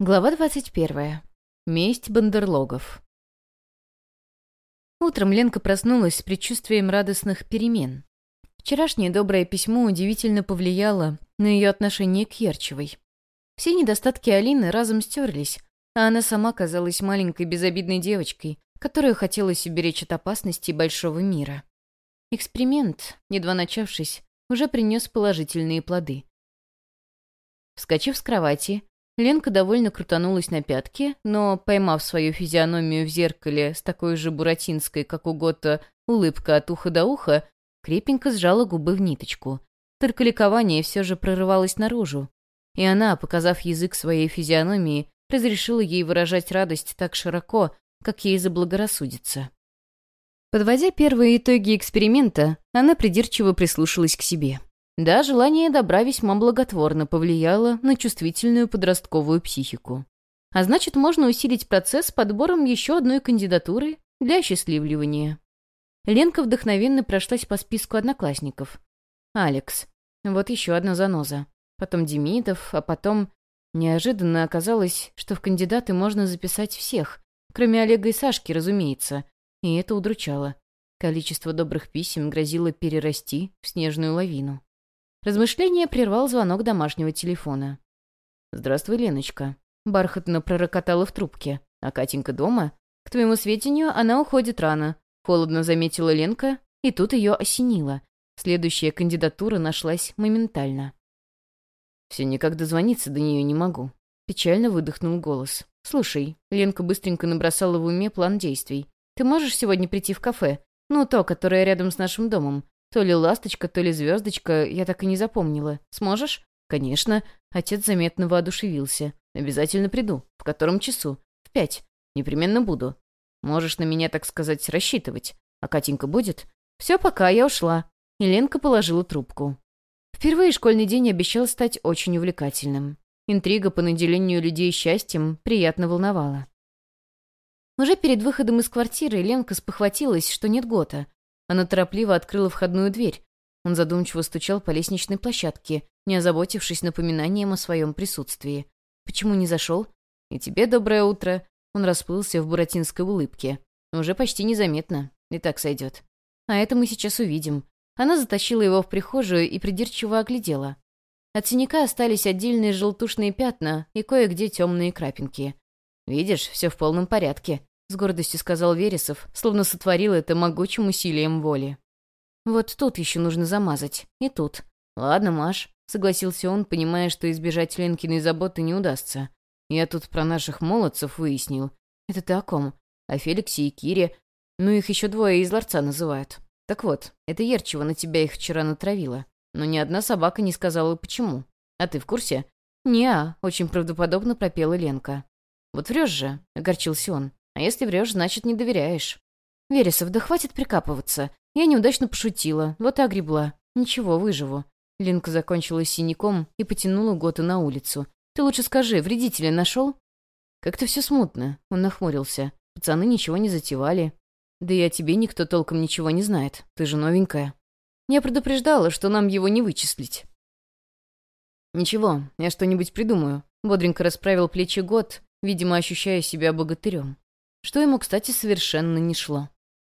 Глава 21. Месть бандерлогов. Утром Ленка проснулась с предчувствием радостных перемен. Вчерашнее доброе письмо удивительно повлияло на ее отношение к Ерчевой. Все недостатки Алины разом стерлись, а она сама казалась маленькой безобидной девочкой, которую хотелось уберечь от опасности большого мира. Эксперимент, едва начавшись, уже принес положительные плоды. Вскочив с кровати, Ленка довольно крутанулась на пятки, но, поймав свою физиономию в зеркале с такой же буратинской, как у Гота, улыбка от уха до уха, крепенько сжала губы в ниточку. Только ликование все же прорывалось наружу. И она, показав язык своей физиономии, разрешила ей выражать радость так широко, как ей заблагорассудится. Подводя первые итоги эксперимента, она придирчиво прислушалась к себе. Да, желание добра весьма благотворно повлияло на чувствительную подростковую психику. А значит, можно усилить процесс подбором еще одной кандидатуры для осчастливливания. Ленка вдохновенно прошлась по списку одноклассников. Алекс. Вот еще одна заноза. Потом Демидов, а потом... Неожиданно оказалось, что в кандидаты можно записать всех, кроме Олега и Сашки, разумеется. И это удручало. Количество добрых писем грозило перерасти в снежную лавину. Размышление прервал звонок домашнего телефона. «Здравствуй, Леночка». Бархатно пророкотала в трубке. «А Катенька дома? К твоему сведению, она уходит рано». Холодно заметила Ленка, и тут ее осенило. Следующая кандидатура нашлась моментально. «Все никак дозвониться до нее не могу». Печально выдохнул голос. «Слушай», Ленка быстренько набросала в уме план действий. «Ты можешь сегодня прийти в кафе? Ну, то, которое рядом с нашим домом. То ли ласточка, то ли звездочка, я так и не запомнила. Сможешь? Конечно. Отец заметно воодушевился. Обязательно приду. В котором часу? В пять. Непременно буду. Можешь на меня, так сказать, рассчитывать. А Катенька будет? Все, пока, я ушла. И положила трубку. Впервые школьный день обещал стать очень увлекательным. Интрига по наделению людей счастьем приятно волновала. Уже перед выходом из квартиры Ленка спохватилась, что нет Гота. Она торопливо открыла входную дверь. Он задумчиво стучал по лестничной площадке, не озаботившись напоминанием о своем присутствии. «Почему не зашел?» «И тебе доброе утро». Он расплылся в буратинской улыбке. «Уже почти незаметно. И так сойдет. А это мы сейчас увидим». Она затащила его в прихожую и придирчиво оглядела. От синяка остались отдельные желтушные пятна и кое-где темные крапинки. «Видишь, все в полном порядке», — с гордостью сказал Вересов, словно сотворил это могучим усилием воли. «Вот тут еще нужно замазать. И тут». «Ладно, Маш», — согласился он, понимая, что избежать Ленкиной заботы не удастся. «Я тут про наших молодцев выяснил. Это ты о ком? О Феликсе и Кире. Ну, их еще двое из ларца называют. Так вот, это Ерчева на тебя их вчера натравила. Но ни одна собака не сказала, почему. А ты в курсе?» «Не-а», — очень правдоподобно пропела Ленка. «Вот врешь же», — огорчился он. А если врешь, значит, не доверяешь. Вересов, да хватит прикапываться. Я неудачно пошутила, вот и огребла. Ничего, выживу. Линка закончила синяком и потянула Гота на улицу. «Ты лучше скажи, вредителя нашел?» «Как-то все смутно», — он нахмурился. «Пацаны ничего не затевали. Да и о тебе никто толком ничего не знает. Ты же новенькая». Я предупреждала, что нам его не вычислить. «Ничего, я что-нибудь придумаю», — бодренько расправил плечи Гот, видимо, ощущая себя богатырем что ему, кстати, совершенно не шло.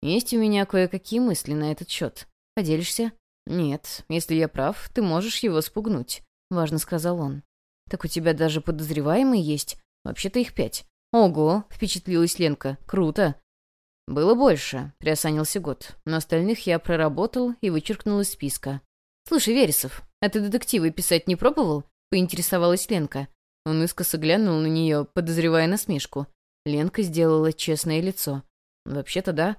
Есть у меня кое-какие мысли на этот счет. Поделишься? Нет, если я прав, ты можешь его спугнуть, важно сказал он. Так у тебя даже подозреваемый есть. Вообще-то их пять. Ого, впечатлилась Ленка. Круто. Было больше, приосанился год. Но остальных я проработал и вычеркнул из списка. Слушай, Вересов, а ты детективы писать не пробовал? Поинтересовалась Ленка. Он искоса глянул на нее, подозревая насмешку. Ленка сделала честное лицо. «Вообще-то да.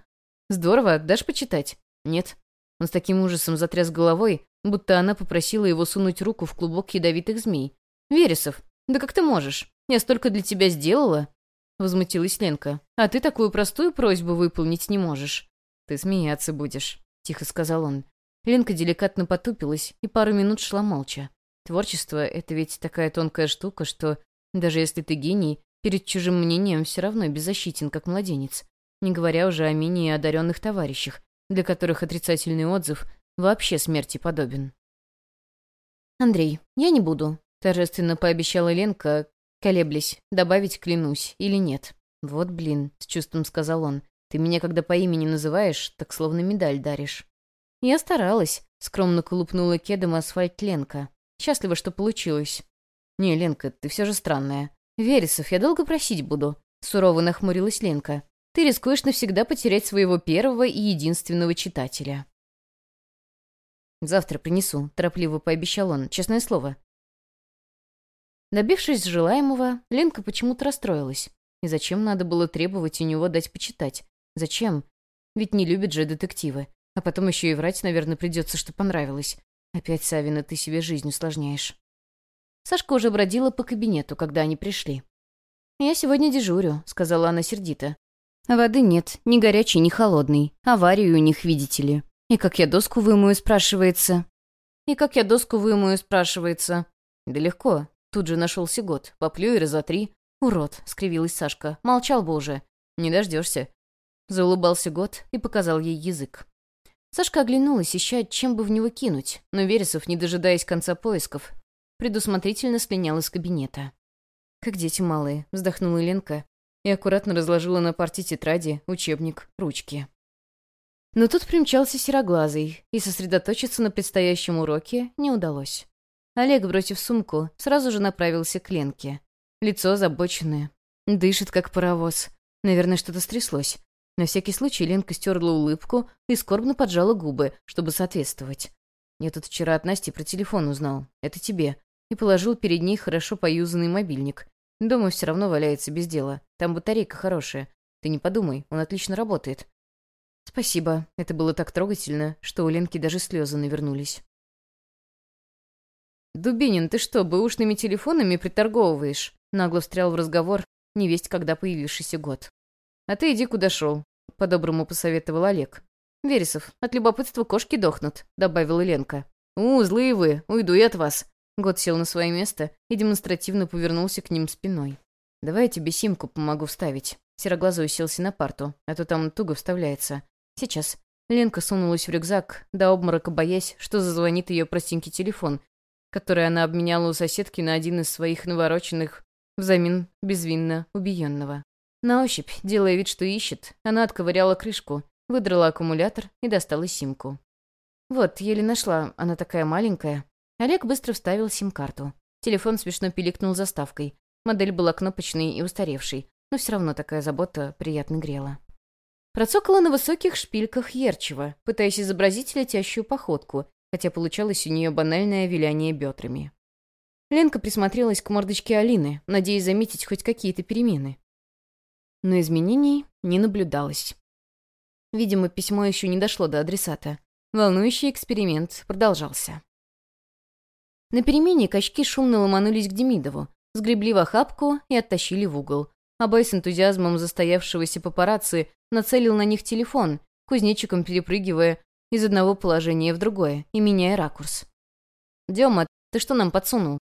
Здорово, дашь почитать?» «Нет». Он с таким ужасом затряс головой, будто она попросила его сунуть руку в клубок ядовитых змей. «Вересов, да как ты можешь? Я столько для тебя сделала!» Возмутилась Ленка. «А ты такую простую просьбу выполнить не можешь». «Ты смеяться будешь», — тихо сказал он. Ленка деликатно потупилась и пару минут шла молча. Творчество — это ведь такая тонкая штука, что даже если ты гений, Перед чужим мнением все равно беззащитен, как младенец. Не говоря уже о менее одаренных товарищах, для которых отрицательный отзыв вообще смерти подобен. «Андрей, я не буду», — торжественно пообещала Ленка, колеблясь, добавить «клянусь» или нет. «Вот блин», — с чувством сказал он, — «ты меня когда по имени называешь, так словно медаль даришь». «Я старалась», — скромно колупнула кедом асфальт Ленка. «Счастлива, что получилось». «Не, Ленка, ты все же странная». «Вересов, я долго просить буду», — сурово нахмурилась Ленка. «Ты рискуешь навсегда потерять своего первого и единственного читателя». «Завтра принесу», — торопливо пообещал он. «Честное слово». Добившись желаемого, Ленка почему-то расстроилась. И зачем надо было требовать у него дать почитать? Зачем? Ведь не любит же детективы. А потом еще и врать, наверное, придется, что понравилось. Опять, Савина, ты себе жизнь усложняешь. Сашка уже бродила по кабинету, когда они пришли. «Я сегодня дежурю», — сказала она сердито. «Воды нет, ни горячей, ни холодной. Аварию у них, видите ли. И как я доску вымою, спрашивается». «И как я доску вымою, спрашивается». «Да легко. Тут же нашелся год. Поплю и разотри. «Урод», — скривилась Сашка. «Молчал бы уже». «Не дождешься». Заулыбался год и показал ей язык. Сашка оглянулась, ища, чем бы в него кинуть, но Вересов, не дожидаясь конца поисков, предусмотрительно слинял из кабинета. «Как дети малые», — вздохнула Ленка и аккуратно разложила на парте тетради, учебник, ручки. Но тут примчался сероглазый, и сосредоточиться на предстоящем уроке не удалось. Олег, бросив сумку, сразу же направился к Ленке. Лицо озабоченное. Дышит, как паровоз. Наверное, что-то стряслось. На всякий случай Ленка стерла улыбку и скорбно поджала губы, чтобы соответствовать. Я тут вчера от Насти про телефон узнал. Это тебе. И положил перед ней хорошо поюзанный мобильник. Дома все равно валяется без дела. Там батарейка хорошая. Ты не подумай, он отлично работает. Спасибо. Это было так трогательно, что у Ленки даже слезы навернулись. «Дубинин, ты что, бэушными телефонами приторговываешь?» Нагло встрял в разговор невесть, когда появившийся год. «А ты иди, куда шел», — по-доброму посоветовал Олег. «Вересов, от любопытства кошки дохнут», — добавила Ленка. «У, злые вы, уйду я от вас». Год сел на свое место и демонстративно повернулся к ним спиной. «Давай я тебе симку помогу вставить». Сероглазый уселся на парту, а то там туго вставляется. «Сейчас». Ленка сунулась в рюкзак, до обморока боясь, что зазвонит ее простенький телефон, который она обменяла у соседки на один из своих навороченных взамен безвинно убиенного. На ощупь, делая вид, что ищет, она отковыряла крышку, выдрала аккумулятор и достала симку. Вот, еле нашла, она такая маленькая. Олег быстро вставил сим-карту. Телефон смешно пиликнул заставкой. Модель была кнопочной и устаревшей, но все равно такая забота приятно грела. Процокала на высоких шпильках Ерчева, пытаясь изобразить летящую походку, хотя получалось у нее банальное виляние бедрами. Ленка присмотрелась к мордочке Алины, надеясь заметить хоть какие-то перемены. Но изменений не наблюдалось. Видимо, письмо еще не дошло до адресата. Волнующий эксперимент продолжался. На перемене качки шумно ломанулись к Демидову, сгребли в охапку и оттащили в угол. Абай с энтузиазмом застоявшегося папарацци нацелил на них телефон, кузнечиком перепрыгивая из одного положения в другое и меняя ракурс. «Дема, ты что нам подсунул?»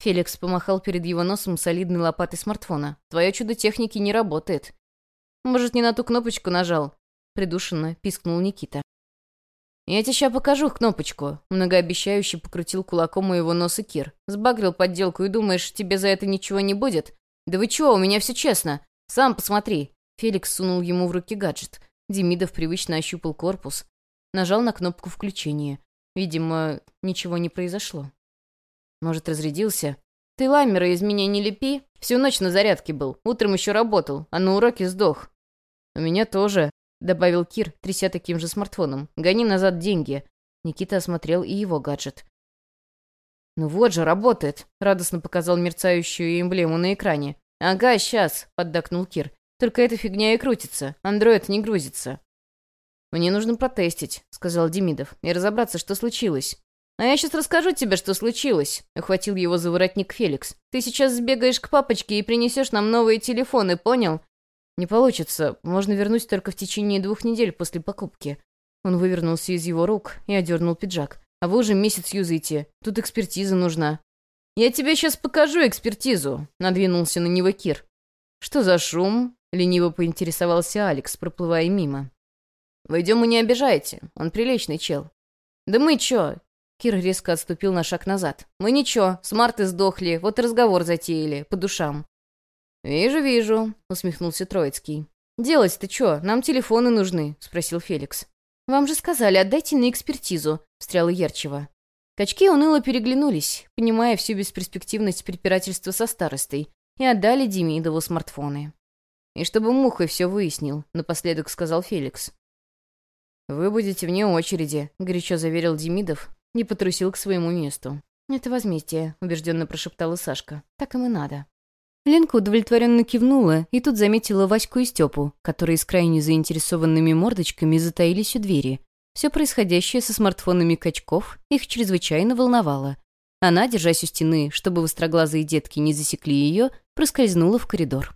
Феликс помахал перед его носом солидной лопатой смартфона. «Твое чудо техники не работает». «Может, не на ту кнопочку нажал?» Придушенно пискнул Никита. «Я тебе сейчас покажу кнопочку», — многообещающе покрутил кулаком у его носа Кир. «Сбагрил подделку и думаешь, тебе за это ничего не будет? Да вы чего, у меня все честно. Сам посмотри». Феликс сунул ему в руки гаджет. Демидов привычно ощупал корпус. Нажал на кнопку включения. Видимо, ничего не произошло. Может, разрядился? Ты ламера из меня не лепи. Всю ночь на зарядке был. Утром еще работал, а на уроке сдох. У меня тоже, добавил Кир, тряся таким же смартфоном. Гони назад деньги. Никита осмотрел и его гаджет. «Ну вот же, работает!» — радостно показал мерцающую эмблему на экране. «Ага, сейчас!» — поддакнул Кир. «Только эта фигня и крутится. Андроид не грузится». «Мне нужно протестить», — сказал Демидов, — «и разобраться, что случилось». «А я сейчас расскажу тебе, что случилось», — охватил его за воротник Феликс. «Ты сейчас сбегаешь к папочке и принесешь нам новые телефоны, понял?» «Не получится. Можно вернуть только в течение двух недель после покупки». Он вывернулся из его рук и одернул пиджак. «А вы уже месяц юзаете. Тут экспертиза нужна». «Я тебе сейчас покажу экспертизу», — надвинулся на него Кир. «Что за шум?» — лениво поинтересовался Алекс, проплывая мимо. «Войдем и не обижайте. Он приличный чел». «Да мы чё? Кир резко отступил на шаг назад. «Мы ничего, смарты сдохли, вот разговор затеяли, по душам». «Вижу, вижу», — усмехнулся Троицкий. «Делать-то что? Нам телефоны нужны», — спросил Феликс. «Вам же сказали, отдайте на экспертизу», — встряла Ерчева. Качки уныло переглянулись, понимая всю бесперспективность препирательства со старостой, и отдали Демидову смартфоны. «И чтобы Мухой все выяснил», — напоследок сказал Феликс. «Вы будете вне очереди», — горячо заверил Демидов и потрусил к своему месту. «Это возмездие», — убежденно прошептала Сашка. «Так им и надо». Ленка удовлетворенно кивнула и тут заметила Ваську и Степу, которые с крайне заинтересованными мордочками затаились у двери. Все происходящее со смартфонами качков их чрезвычайно волновало. Она, держась у стены, чтобы востроглазые детки не засекли ее, проскользнула в коридор.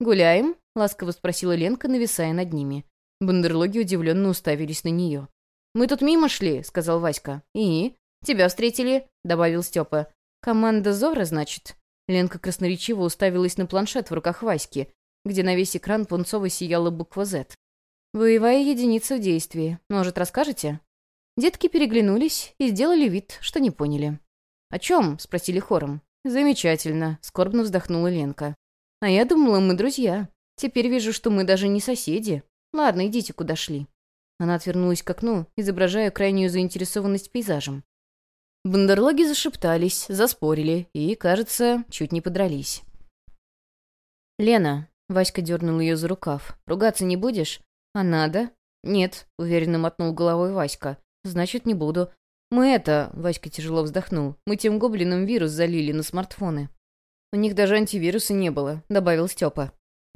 «Гуляем?» — ласково спросила Ленка, нависая над ними. Бандерлоги удивленно уставились на нее. «Мы тут мимо шли», — сказал Васька. «И? Тебя встретили?» — добавил Степа. «Команда Зора, значит?» Ленка красноречиво уставилась на планшет в руках Васьки, где на весь экран пунцово сияла буква «З». «Боевая единица в действии. Может, расскажете?» Детки переглянулись и сделали вид, что не поняли. «О чем?» — спросили хором. «Замечательно», — скорбно вздохнула Ленка. «А я думала, мы друзья. Теперь вижу, что мы даже не соседи. Ладно, идите, куда шли». Она отвернулась к окну, изображая крайнюю заинтересованность пейзажем. Бандерлоги зашептались, заспорили и, кажется, чуть не подрались. «Лена», — Васька дернул ее за рукав, — «ругаться не будешь?» «А надо?» «Нет», — уверенно мотнул головой Васька. «Значит, не буду. Мы это...» — Васька тяжело вздохнул. «Мы тем гоблинам вирус залили на смартфоны». «У них даже антивируса не было», — добавил Степа.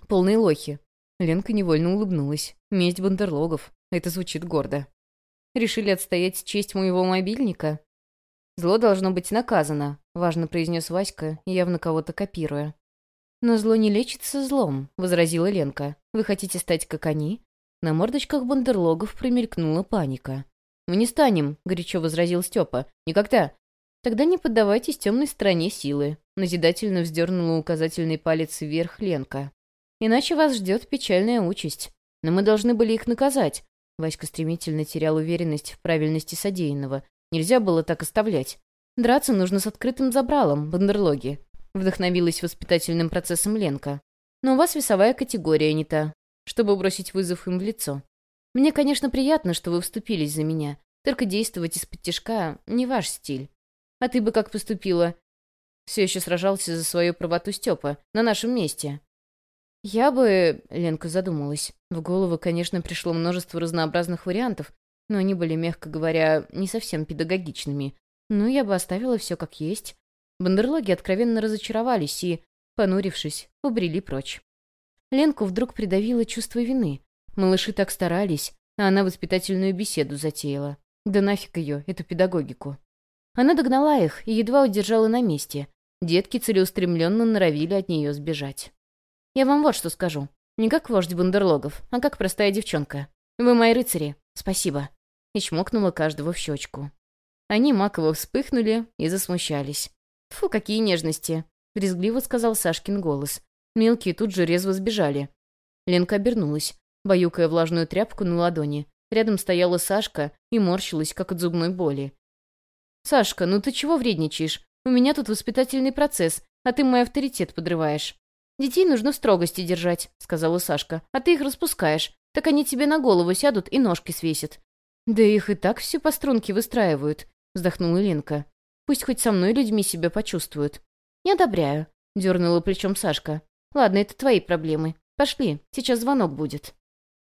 «Полные лохи». Ленка невольно улыбнулась. «Месть бандерлогов. Это звучит гордо». «Решили отстоять честь моего мобильника?» «Зло должно быть наказано», — важно произнес Васька, явно кого-то копируя. «Но зло не лечится злом», — возразила Ленка. «Вы хотите стать как они?» На мордочках бандерлогов промелькнула паника. «Мы не станем», — горячо возразил Степа. «Никогда». «Тогда не поддавайтесь темной стороне силы», — назидательно вздернула указательный палец вверх Ленка. «Иначе вас ждет печальная участь. Но мы должны были их наказать». Васька стремительно терял уверенность в правильности содеянного. Нельзя было так оставлять. Драться нужно с открытым забралом, бандерлоги. Вдохновилась воспитательным процессом Ленка. Но у вас весовая категория не та, чтобы бросить вызов им в лицо. Мне, конечно, приятно, что вы вступились за меня. Только действовать из-под тяжка не ваш стиль. А ты бы как поступила? Все еще сражался за свою правоту Степа, на нашем месте. Я бы... Ленка задумалась. В голову, конечно, пришло множество разнообразных вариантов, но они были, мягко говоря, не совсем педагогичными. Ну, я бы оставила все как есть. Бандерлоги откровенно разочаровались и, понурившись, побрели прочь. Ленку вдруг придавило чувство вины. Малыши так старались, а она воспитательную беседу затеяла. Да нафиг ее, эту педагогику. Она догнала их и едва удержала на месте. Детки целеустремленно норовили от нее сбежать. «Я вам вот что скажу. Не как вождь бандерлогов, а как простая девчонка. Вы мои рыцари. Спасибо и чмокнула каждого в щечку. Они маково вспыхнули и засмущались. «Фу, какие нежности!» — брезгливо сказал Сашкин голос. Мелкие тут же резво сбежали. Ленка обернулась, баюкая влажную тряпку на ладони. Рядом стояла Сашка и морщилась, как от зубной боли. «Сашка, ну ты чего вредничаешь? У меня тут воспитательный процесс, а ты мой авторитет подрываешь». «Детей нужно в строгости держать», — сказала Сашка. «А ты их распускаешь. Так они тебе на голову сядут и ножки свесят. «Да их и так все по струнке выстраивают», — вздохнула Ленка. «Пусть хоть со мной людьми себя почувствуют». «Не одобряю», — дернула плечом Сашка. «Ладно, это твои проблемы. Пошли, сейчас звонок будет».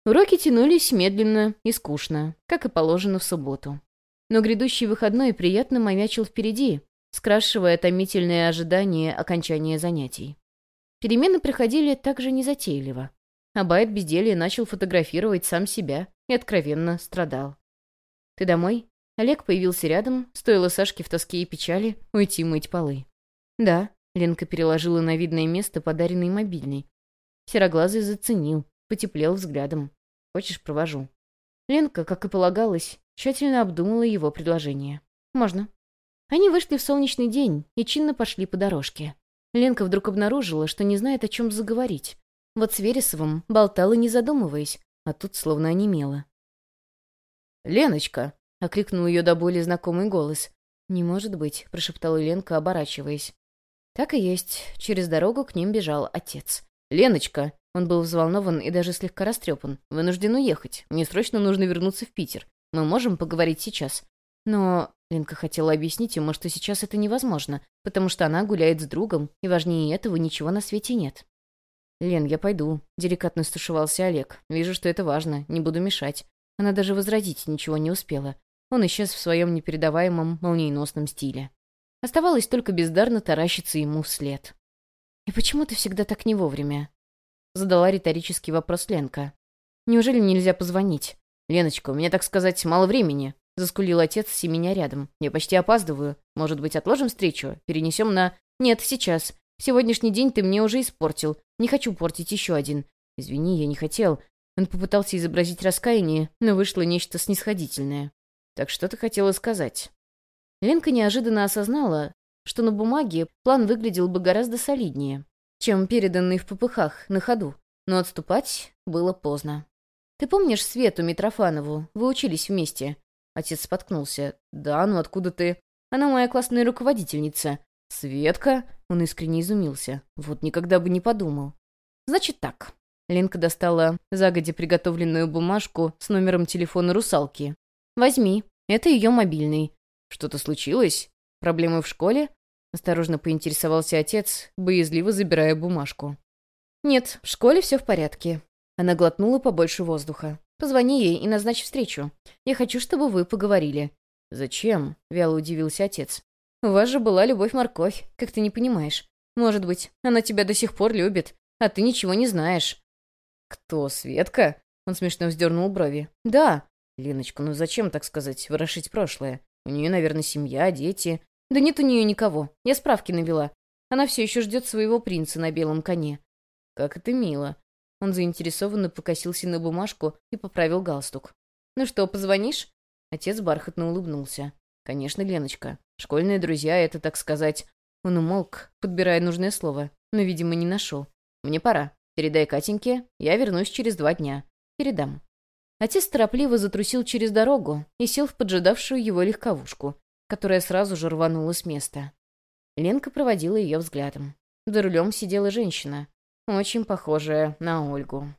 Уроки тянулись медленно и скучно, как и положено в субботу. Но грядущий выходной приятно маячил впереди, скрашивая томительное ожидание окончания занятий. Перемены приходили также незатейливо. Абайт безделья начал фотографировать сам себя и откровенно страдал. «Ты домой?» Олег появился рядом, стоило Сашке в тоске и печали уйти мыть полы. «Да», — Ленка переложила на видное место подаренный мобильный. Сероглазый заценил, потеплел взглядом. «Хочешь, провожу?» Ленка, как и полагалось, тщательно обдумала его предложение. «Можно». Они вышли в солнечный день и чинно пошли по дорожке. Ленка вдруг обнаружила, что не знает, о чем заговорить. Вот с Вересовым болтала, не задумываясь, а тут словно онемела. «Леночка!» — окликнул ее до боли знакомый голос. «Не может быть», — прошептала Ленка, оборачиваясь. Так и есть. Через дорогу к ним бежал отец. «Леночка!» Он был взволнован и даже слегка растрепан. «Вынужден уехать. Мне срочно нужно вернуться в Питер. Мы можем поговорить сейчас?» Но Ленка хотела объяснить ему, что сейчас это невозможно, потому что она гуляет с другом, и важнее этого ничего на свете нет. «Лен, я пойду», — деликатно стушевался Олег. «Вижу, что это важно, не буду мешать». Она даже возразить ничего не успела. Он исчез в своем непередаваемом, молниеносном стиле. Оставалось только бездарно таращиться ему вслед. «И почему ты всегда так не вовремя?» Задала риторический вопрос Ленка. «Неужели нельзя позвонить?» «Леночка, у меня, так сказать, мало времени», — заскулил отец, семеня рядом. «Я почти опаздываю. Может быть, отложим встречу? Перенесем на...» «Нет, сейчас. Сегодняшний день ты мне уже испортил. Не хочу портить еще один. Извини, я не хотел». Он попытался изобразить раскаяние, но вышло нечто снисходительное. «Так что ты хотела сказать?» Ленка неожиданно осознала, что на бумаге план выглядел бы гораздо солиднее, чем переданный в ППХ на ходу, но отступать было поздно. «Ты помнишь Свету Митрофанову? Вы учились вместе?» Отец споткнулся. «Да, ну откуда ты?» «Она моя классная руководительница». «Светка?» Он искренне изумился. «Вот никогда бы не подумал». «Значит так». Ленка достала загодя приготовленную бумажку с номером телефона русалки. «Возьми. Это ее мобильный. Что-то случилось? Проблемы в школе?» Осторожно поинтересовался отец, боязливо забирая бумажку. «Нет, в школе все в порядке». Она глотнула побольше воздуха. «Позвони ей и назначь встречу. Я хочу, чтобы вы поговорили». «Зачем?» — вяло удивился отец. «У вас же была любовь-морковь, как ты не понимаешь. Может быть, она тебя до сих пор любит, а ты ничего не знаешь». «Кто, Светка?» Он смешно вздернул брови. «Да». «Леночка, ну зачем, так сказать, ворошить прошлое? У нее, наверное, семья, дети. Да нет у нее никого. Я справки навела. Она все еще ждет своего принца на белом коне. Как это мило. Он заинтересованно покосился на бумажку и поправил галстук. «Ну что, позвонишь?» Отец бархатно улыбнулся. «Конечно, Леночка. Школьные друзья — это, так сказать...» Он умолк, подбирая нужное слово, но, видимо, не нашел. «Мне пора. Передай Катеньке. Я вернусь через два дня. Передам». Отец торопливо затрусил через дорогу и сел в поджидавшую его легковушку, которая сразу же рванула с места. Ленка проводила ее взглядом. За рулем сидела женщина, очень похожая на Ольгу.